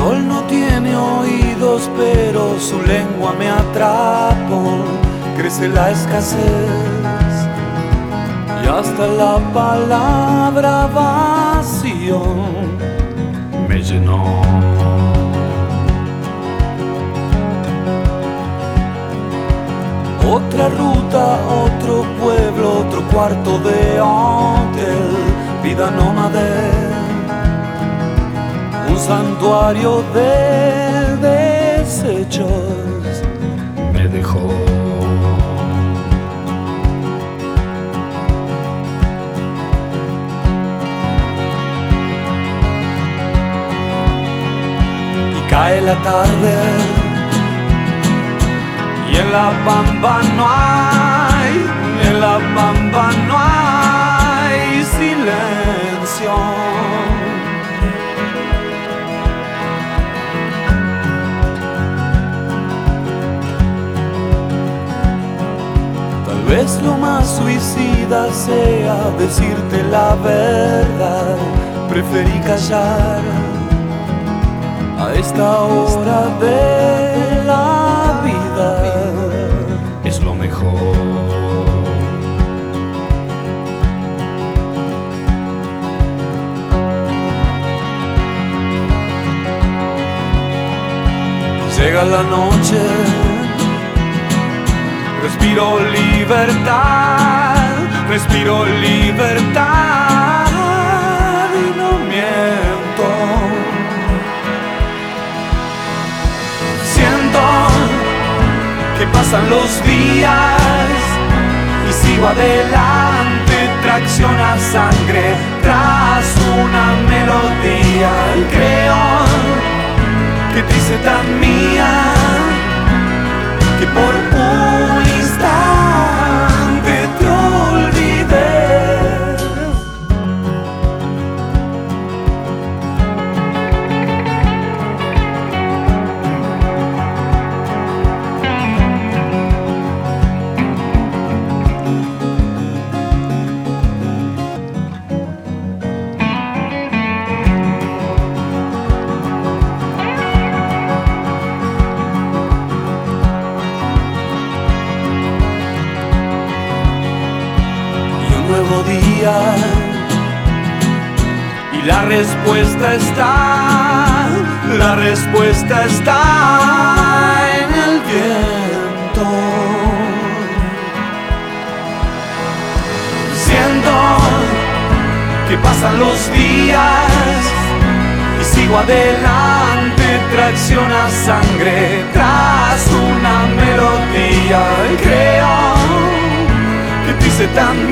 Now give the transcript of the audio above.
ojos, pero su lengua me atrapó. Crece la escasez y hasta la palabra vacío me llenó. Otra ruta, otro pueblo, otro cuarto de hotel, vida nómade, un santuario de desechos me dejó. Y cae la tarde y en la bamba no hay, en la bamba no hay silencio. Vez lo más suicida sea decirte la verdad, preferí callar a esta hora de la vida. Es lo mejor. Llega la noche, respiro libertad, respiro libertad y no miento. Siento que pasan los días y sigo adelante, tracción a sangre tras una melodía creo que te hice tan mía que por Y la respuesta está, la respuesta está en el viento. Siento que pasan los días y sigo adelante, tracción a sangre tras una melodía y creo que te hice tan